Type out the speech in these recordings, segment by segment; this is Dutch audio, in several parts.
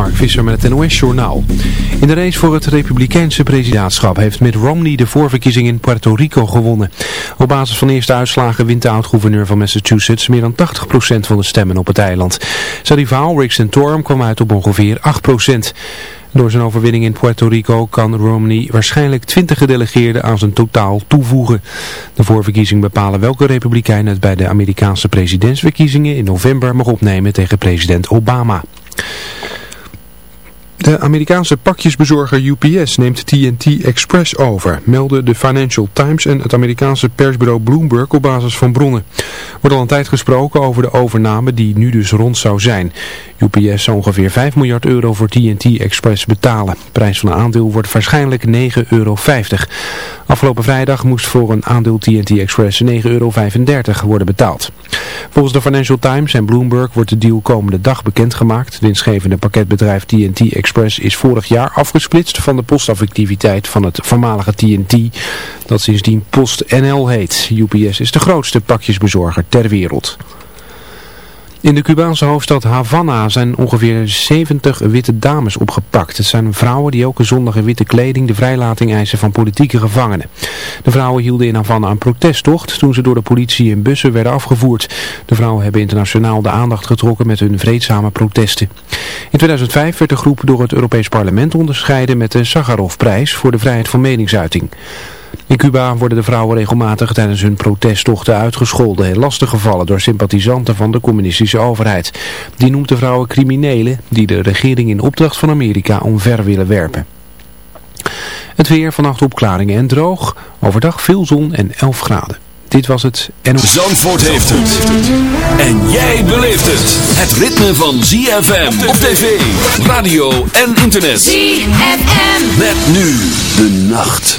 Mark Visser met het NOS-journaal. In de race voor het republikeinse presidentschap heeft Mitt Romney de voorverkiezing in Puerto Rico gewonnen. Op basis van eerste uitslagen wint de oud-gouverneur van Massachusetts meer dan 80% van de stemmen op het eiland. Zijn rivaal Rick Santorum kwam uit op ongeveer 8%. Door zijn overwinning in Puerto Rico kan Romney waarschijnlijk 20 gedelegeerden aan zijn totaal toevoegen. De voorverkiezing bepalen welke republikein het bij de Amerikaanse presidentsverkiezingen in november mag opnemen tegen president Obama. De Amerikaanse pakjesbezorger UPS neemt TNT Express over, melden de Financial Times en het Amerikaanse persbureau Bloomberg op basis van bronnen. Wordt al een tijd gesproken over de overname die nu dus rond zou zijn. UPS zou ongeveer 5 miljard euro voor TNT Express betalen. De prijs van een aandeel wordt waarschijnlijk 9,50 euro. Afgelopen vrijdag moest voor een aandeel TNT Express 9,35 euro worden betaald. Volgens de Financial Times en Bloomberg wordt de deal komende dag bekendgemaakt. Het winstgevende pakketbedrijf TNT Express is vorig jaar afgesplitst van de postactiviteit van het voormalige TNT, dat sindsdien PostNL heet. UPS is de grootste pakjesbezorger ter wereld. In de Cubaanse hoofdstad Havana zijn ongeveer 70 witte dames opgepakt. Het zijn vrouwen die elke zondag in witte kleding de vrijlating eisen van politieke gevangenen. De vrouwen hielden in Havana een protesttocht toen ze door de politie in bussen werden afgevoerd. De vrouwen hebben internationaal de aandacht getrokken met hun vreedzame protesten. In 2005 werd de groep door het Europees Parlement onderscheiden met de Sakharovprijs voor de vrijheid van meningsuiting. In Cuba worden de vrouwen regelmatig tijdens hun protesttochten uitgescholden en lastiggevallen door sympathisanten van de communistische overheid. Die noemt de vrouwen criminelen die de regering in opdracht van Amerika omver willen werpen. Het weer, vannacht opklaringen en droog, overdag veel zon en 11 graden. Dit was het en... Zandvoort heeft het. En jij beleeft het. Het ritme van ZFM op tv, radio en internet. ZFM. Met nu de nacht.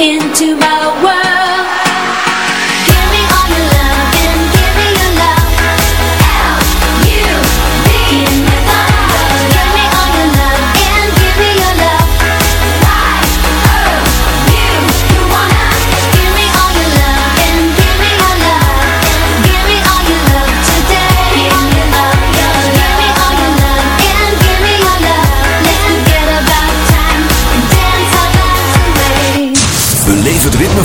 into my world.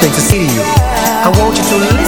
something to see you. I want you to listen.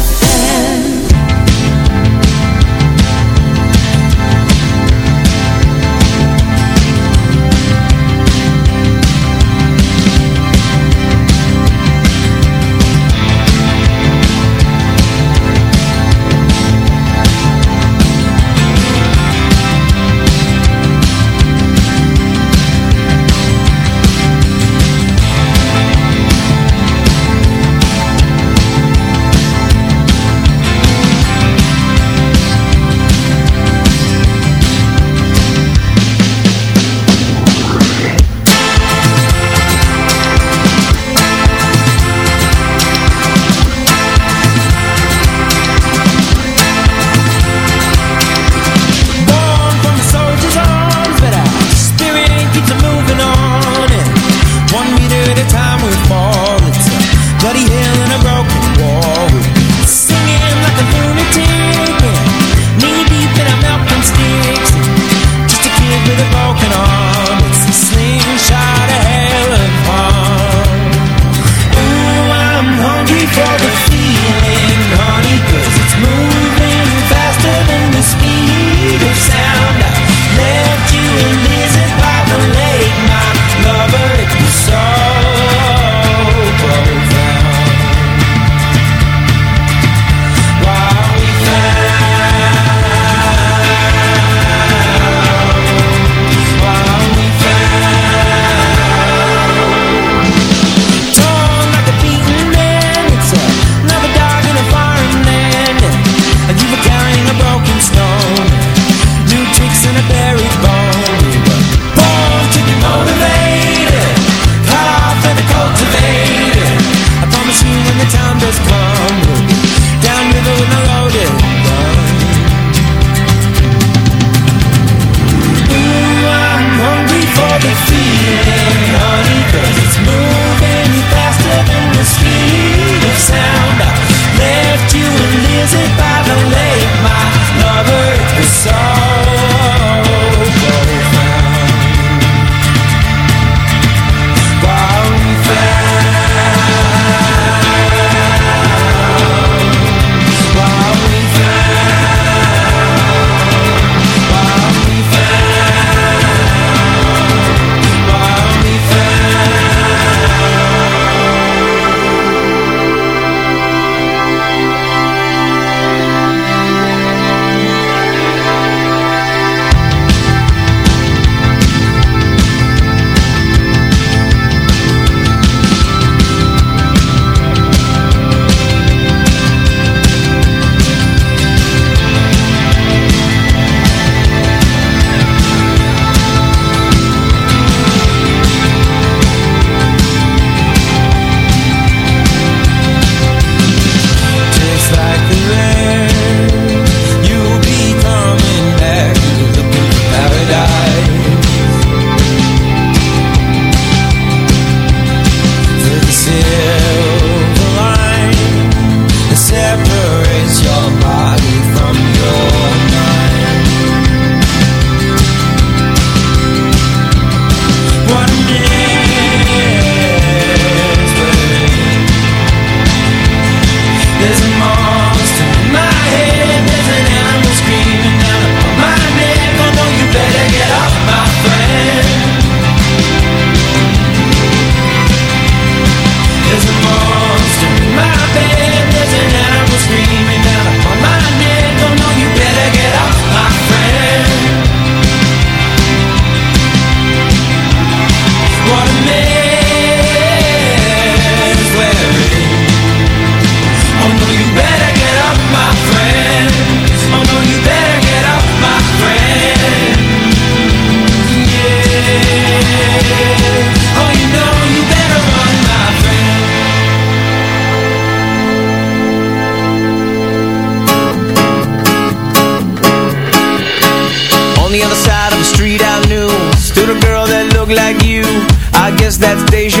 that station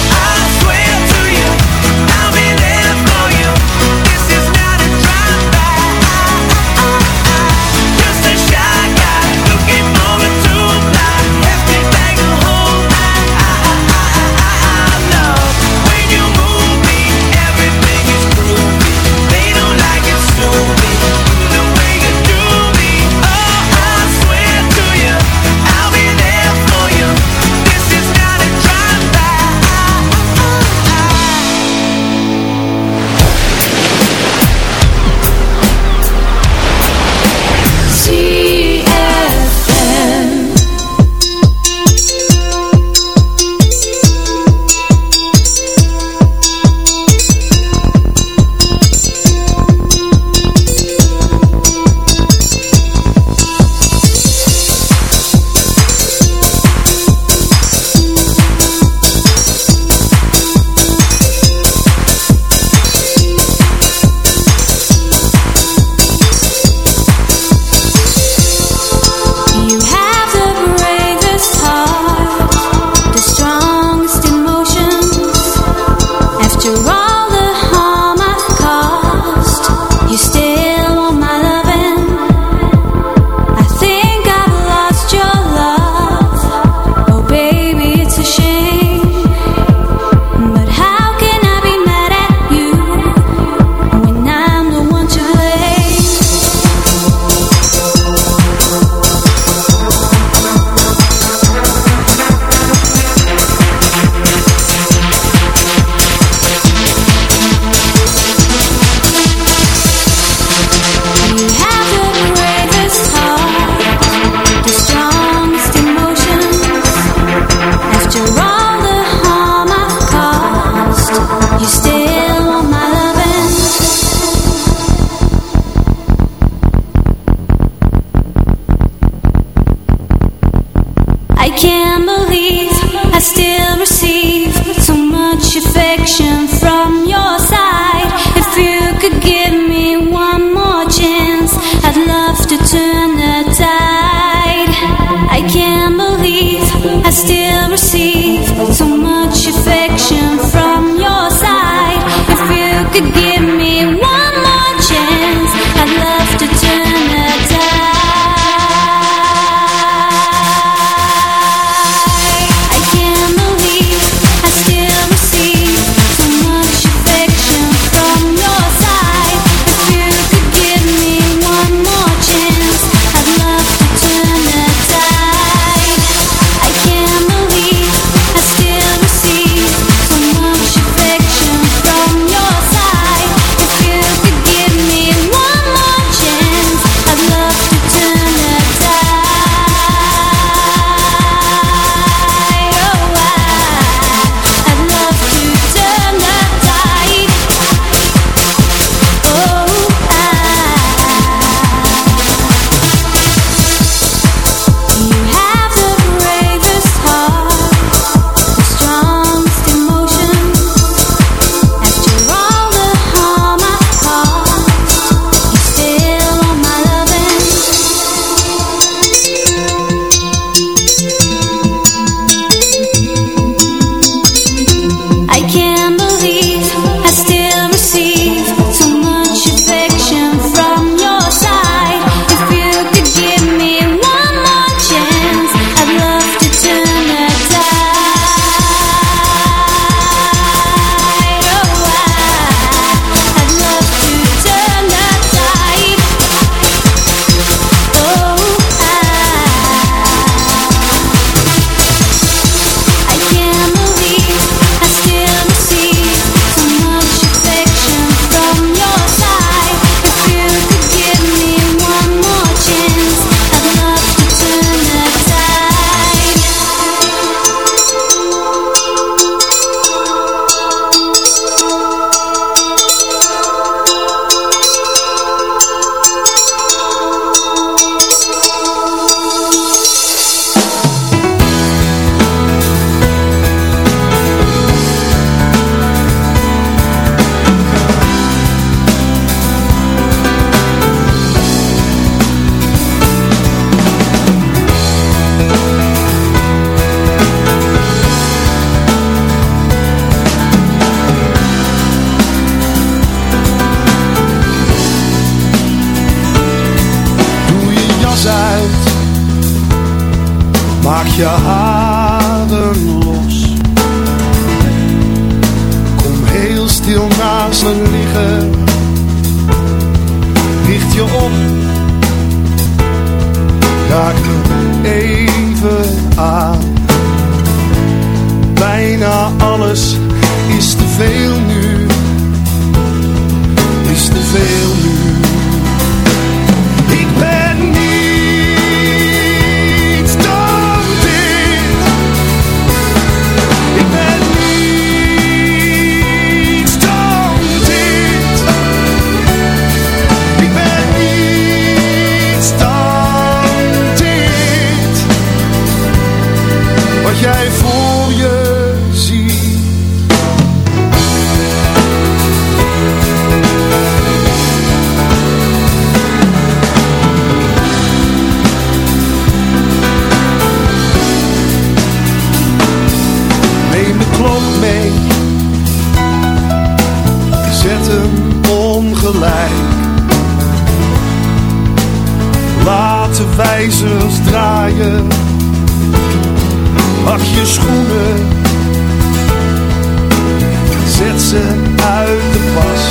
Ze uit de pas.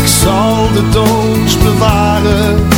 Ik zal de doos bewaren.